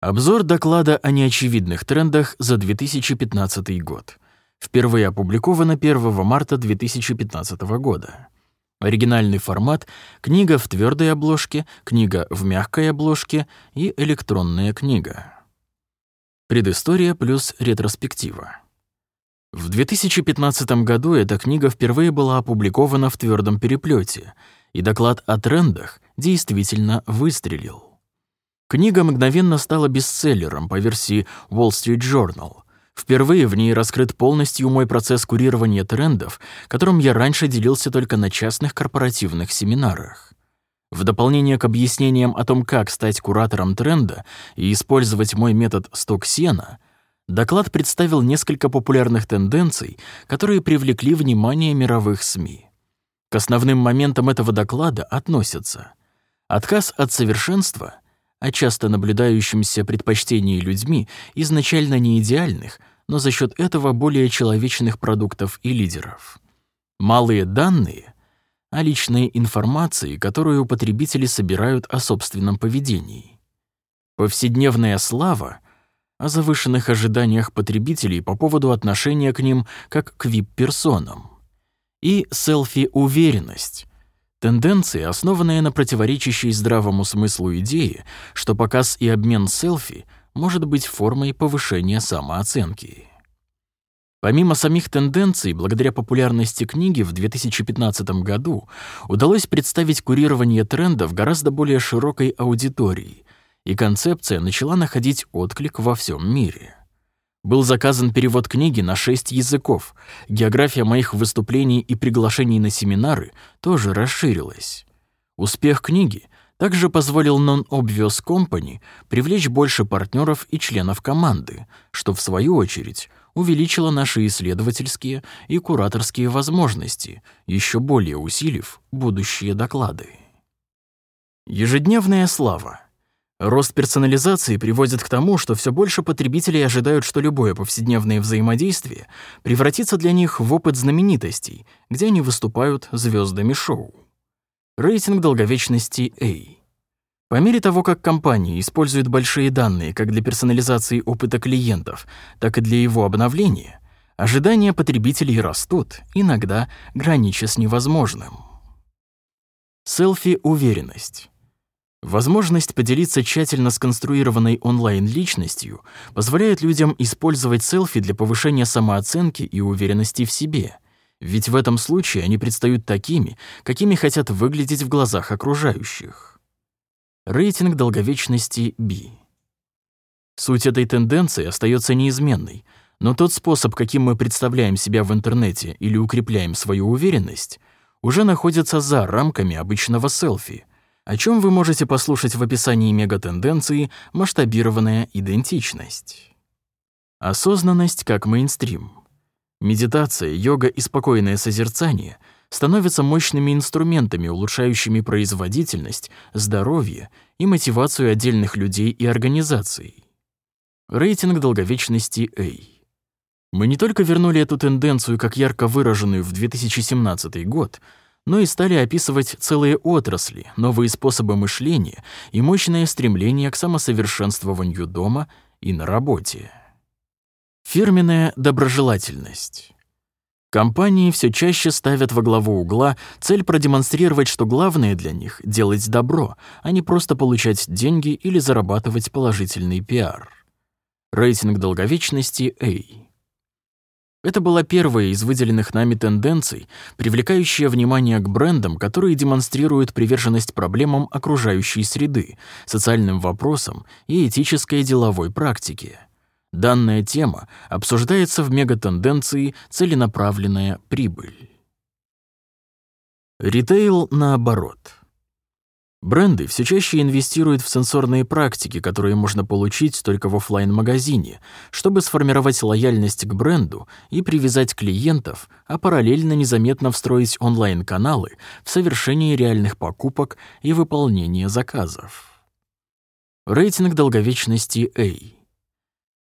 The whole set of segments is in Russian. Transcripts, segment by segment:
Обзор доклада о неочевидных трендах за 2015 год. Впервые опубликовано 1 марта 2015 года. Оригинальный формат — книга в твердой обложке, книга в мягкой обложке и электронная книга. Предыстория плюс ретроспектива. В 2015 году эта книга впервые была опубликована в твердом переплете, и доклад о трендах действительно выстрелил. Книга мгновенно стала бестселлером по версии Wall Street Journal. Впервые в ней раскрыт полностью мой процесс курирования трендов, которым я раньше делился только на частных корпоративных семинарах. В дополнение к объяснениям о том, как стать куратором тренда и использовать мой метод сток сена, доклад представил несколько популярных тенденций, которые привлекли внимание мировых СМИ. К основным моментам этого доклада относятся отказ от совершенства, а часто наблюдающимся предпочтении людьми изначально не идеальных, но за счет этого более человечных продуктов и лидеров. Малые данные — о личной информации, которую потребители собирают о собственном поведении. Повседневная слава — о завышенных ожиданиях потребителей по поводу отношения к ним как к вип-персонам. И селфи-уверенность — тенденции, основанные на противоречащей здравому смыслу идее, что показ и обмен селфи может быть формой повышения самооценки. Помимо самих тенденций, благодаря популярности книги в 2015 году удалось представить курирование трендов гораздо более широкой аудитории, и концепция начала находить отклик во всем мире. Был заказан перевод книги на шесть языков, география моих выступлений и приглашений на семинары тоже расширилась. Успех книги также позволил Non-Obvious Company привлечь больше партнеров и членов команды, что, в свою очередь, увеличило наши исследовательские и кураторские возможности, еще более усилив будущие доклады. Ежедневная слава. Рост персонализации приводит к тому, что все больше потребителей ожидают, что любое повседневное взаимодействие превратится для них в опыт знаменитостей, где они выступают звездами шоу. Рейтинг долговечности A. По мере того, как компания использует большие данные как для персонализации опыта клиентов, так и для его обновления, ожидания потребителей растут, иногда гранича с невозможным. Селфи-уверенность. Возможность поделиться тщательно сконструированной онлайн-личностью позволяет людям использовать селфи для повышения самооценки и уверенности в себе, ведь в этом случае они предстают такими, какими хотят выглядеть в глазах окружающих. Рейтинг долговечности B. Суть этой тенденции остается неизменной, но тот способ, каким мы представляем себя в интернете или укрепляем свою уверенность, уже находится за рамками обычного селфи, о чем вы можете послушать в описании мегатенденции «Масштабированная идентичность». Осознанность как мейнстрим. Медитация, йога и спокойное созерцание — становятся мощными инструментами, улучшающими производительность, здоровье и мотивацию отдельных людей и организаций. Рейтинг долговечности A. Мы не только вернули эту тенденцию как ярко выраженную в 2017 год, но и стали описывать целые отрасли, новые способы мышления и мощное стремление к самосовершенствованию дома и на работе. Фирменная доброжелательность. Компании все чаще ставят во главу угла цель продемонстрировать, что главное для них — делать добро, а не просто получать деньги или зарабатывать положительный пиар. Рейтинг долговечности A. Это была первая из выделенных нами тенденций, привлекающая внимание к брендам, которые демонстрируют приверженность проблемам окружающей среды, социальным вопросам и этической деловой практике. Данная тема обсуждается в мегатенденции «Целенаправленная прибыль». Ритейл наоборот. Бренды все чаще инвестируют в сенсорные практики, которые можно получить только в офлайн магазине чтобы сформировать лояльность к бренду и привязать клиентов, а параллельно незаметно встроить онлайн-каналы в совершении реальных покупок и выполнение заказов. Рейтинг долговечности A.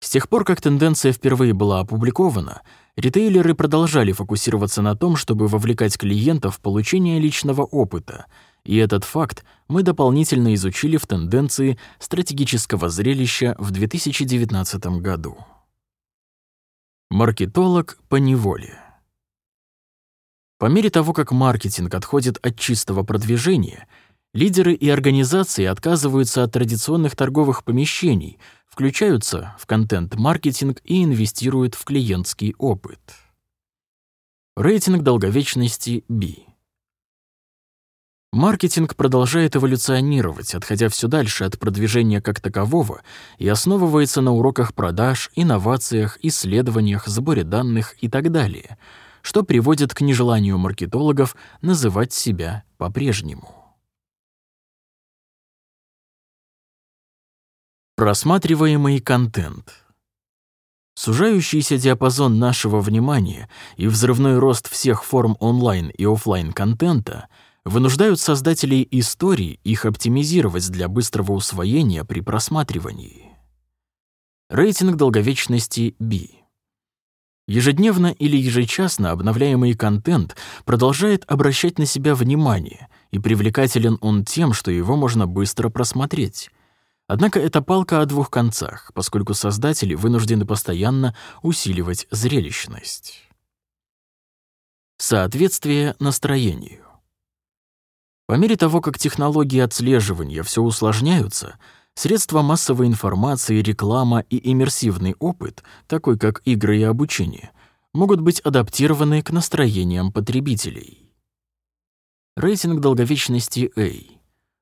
С тех пор, как тенденция впервые была опубликована, ритейлеры продолжали фокусироваться на том, чтобы вовлекать клиентов в получение личного опыта И этот факт мы дополнительно изучили в тенденции стратегического зрелища в 2019 году. Маркетолог по неволе. По мере того, как маркетинг отходит от чистого продвижения, лидеры и организации отказываются от традиционных торговых помещений, включаются в контент-маркетинг и инвестируют в клиентский опыт. Рейтинг долговечности B. Маркетинг продолжает эволюционировать, отходя все дальше от продвижения как такового и основывается на уроках продаж, инновациях, исследованиях, сборе данных и так далее, что приводит к нежеланию маркетологов называть себя по-прежнему. Просматриваемый контент — Сужающийся диапазон нашего внимания и взрывной рост всех форм онлайн и офлайн контента вынуждают создателей истории их оптимизировать для быстрого усвоения при просматривании. Рейтинг долговечности B. Ежедневно или ежечасно обновляемый контент продолжает обращать на себя внимание, и привлекателен он тем, что его можно быстро просмотреть. Однако это палка о двух концах, поскольку создатели вынуждены постоянно усиливать зрелищность. Соответствие настроению. По мере того, как технологии отслеживания все усложняются, средства массовой информации, реклама и иммерсивный опыт, такой как игры и обучение, могут быть адаптированы к настроениям потребителей. Рейтинг долговечности A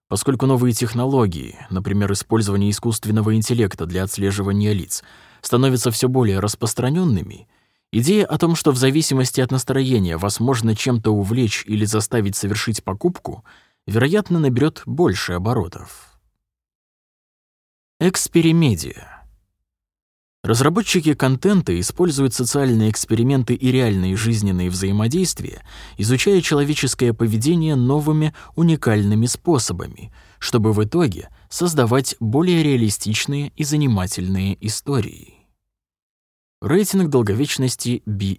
Поскольку новые технологии, например, использование искусственного интеллекта для отслеживания лиц, становятся все более распространенными, идея о том, что в зависимости от настроения вас можно чем-то увлечь или заставить совершить покупку, вероятно, наберет больше оборотов. Эксперимедия. Разработчики контента используют социальные эксперименты и реальные жизненные взаимодействия, изучая человеческое поведение новыми уникальными способами, чтобы в итоге создавать более реалистичные и занимательные истории. Рейтинг долговечности B-.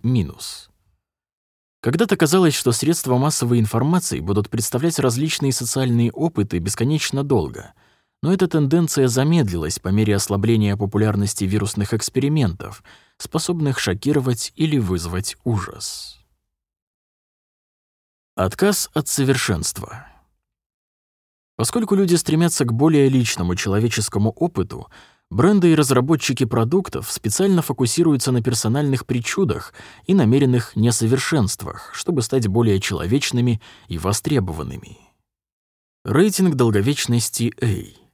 Когда-то казалось, что средства массовой информации будут представлять различные социальные опыты бесконечно долго — но эта тенденция замедлилась по мере ослабления популярности вирусных экспериментов, способных шокировать или вызвать ужас. Отказ от совершенства. Поскольку люди стремятся к более личному человеческому опыту, бренды и разработчики продуктов специально фокусируются на персональных причудах и намеренных несовершенствах, чтобы стать более человечными и востребованными. Рейтинг долговечности A.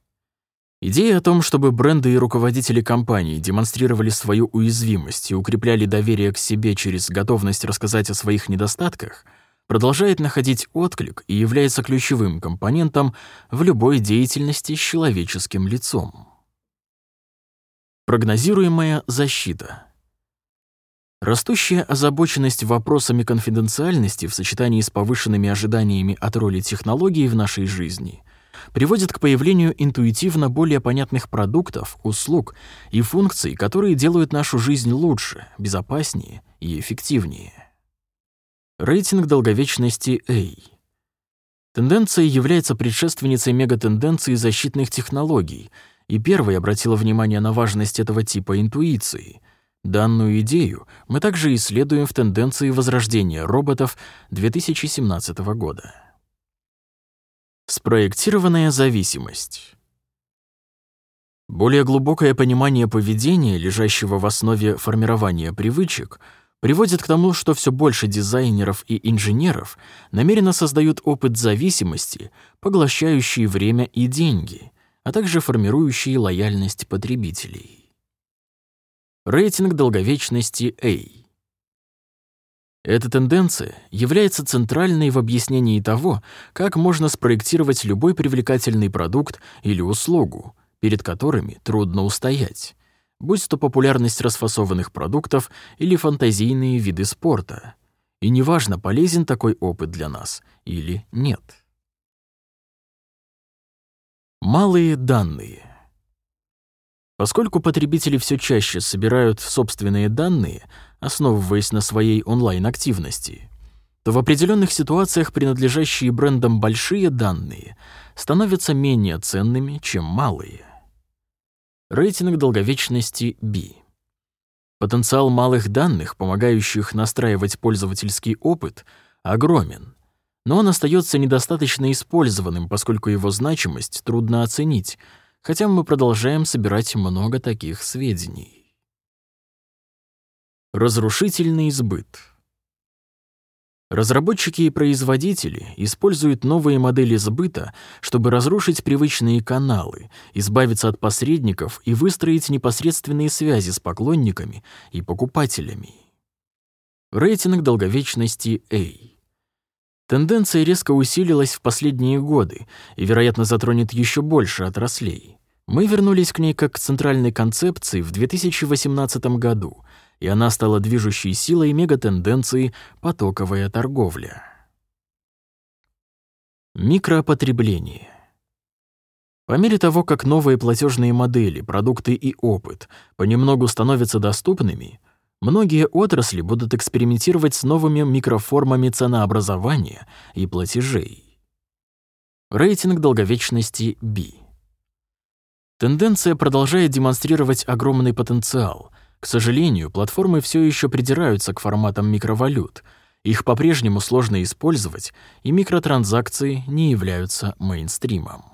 Идея о том, чтобы бренды и руководители компаний демонстрировали свою уязвимость и укрепляли доверие к себе через готовность рассказать о своих недостатках, продолжает находить отклик и является ключевым компонентом в любой деятельности с человеческим лицом. Прогнозируемая защита. Растущая озабоченность вопросами конфиденциальности в сочетании с повышенными ожиданиями от роли технологий в нашей жизни — приводит к появлению интуитивно более понятных продуктов, услуг и функций, которые делают нашу жизнь лучше, безопаснее и эффективнее. Рейтинг долговечности A. Тенденция является предшественницей мегатенденции защитных технологий, и первой обратила внимание на важность этого типа интуиции. Данную идею мы также исследуем в тенденции возрождения роботов 2017 года. Спроектированная зависимость. Более глубокое понимание поведения, лежащего в основе формирования привычек, приводит к тому, что все больше дизайнеров и инженеров намеренно создают опыт зависимости, поглощающий время и деньги, а также формирующий лояльность потребителей. Рейтинг долговечности A. Эта тенденция является центральной в объяснении того, как можно спроектировать любой привлекательный продукт или услугу, перед которыми трудно устоять, будь то популярность расфасованных продуктов или фантазийные виды спорта. И неважно, полезен такой опыт для нас или нет. Малые данные. Поскольку потребители все чаще собирают собственные данные, основываясь на своей онлайн-активности, то в определенных ситуациях принадлежащие брендам большие данные становятся менее ценными, чем малые. Рейтинг долговечности B. Потенциал малых данных, помогающих настраивать пользовательский опыт, огромен, но он остается недостаточно использованным, поскольку его значимость трудно оценить, хотя мы продолжаем собирать много таких сведений. Разрушительный сбыт. Разработчики и производители используют новые модели сбыта, чтобы разрушить привычные каналы, избавиться от посредников и выстроить непосредственные связи с поклонниками и покупателями. Рейтинг долговечности A. Тенденция резко усилилась в последние годы и, вероятно, затронет еще больше отраслей. Мы вернулись к ней как к центральной концепции в 2018 году, и она стала движущей силой мегатенденции потоковая торговля. Микропотребление. По мере того, как новые платежные модели, продукты и опыт понемногу становятся доступными, многие отрасли будут экспериментировать с новыми микроформами ценообразования и платежей. Рейтинг долговечности B. Тенденция продолжает демонстрировать огромный потенциал — к сожалению, платформы все еще придираются к форматам микровалют. Их по-прежнему сложно использовать, и микротранзакции не являются мейнстримом.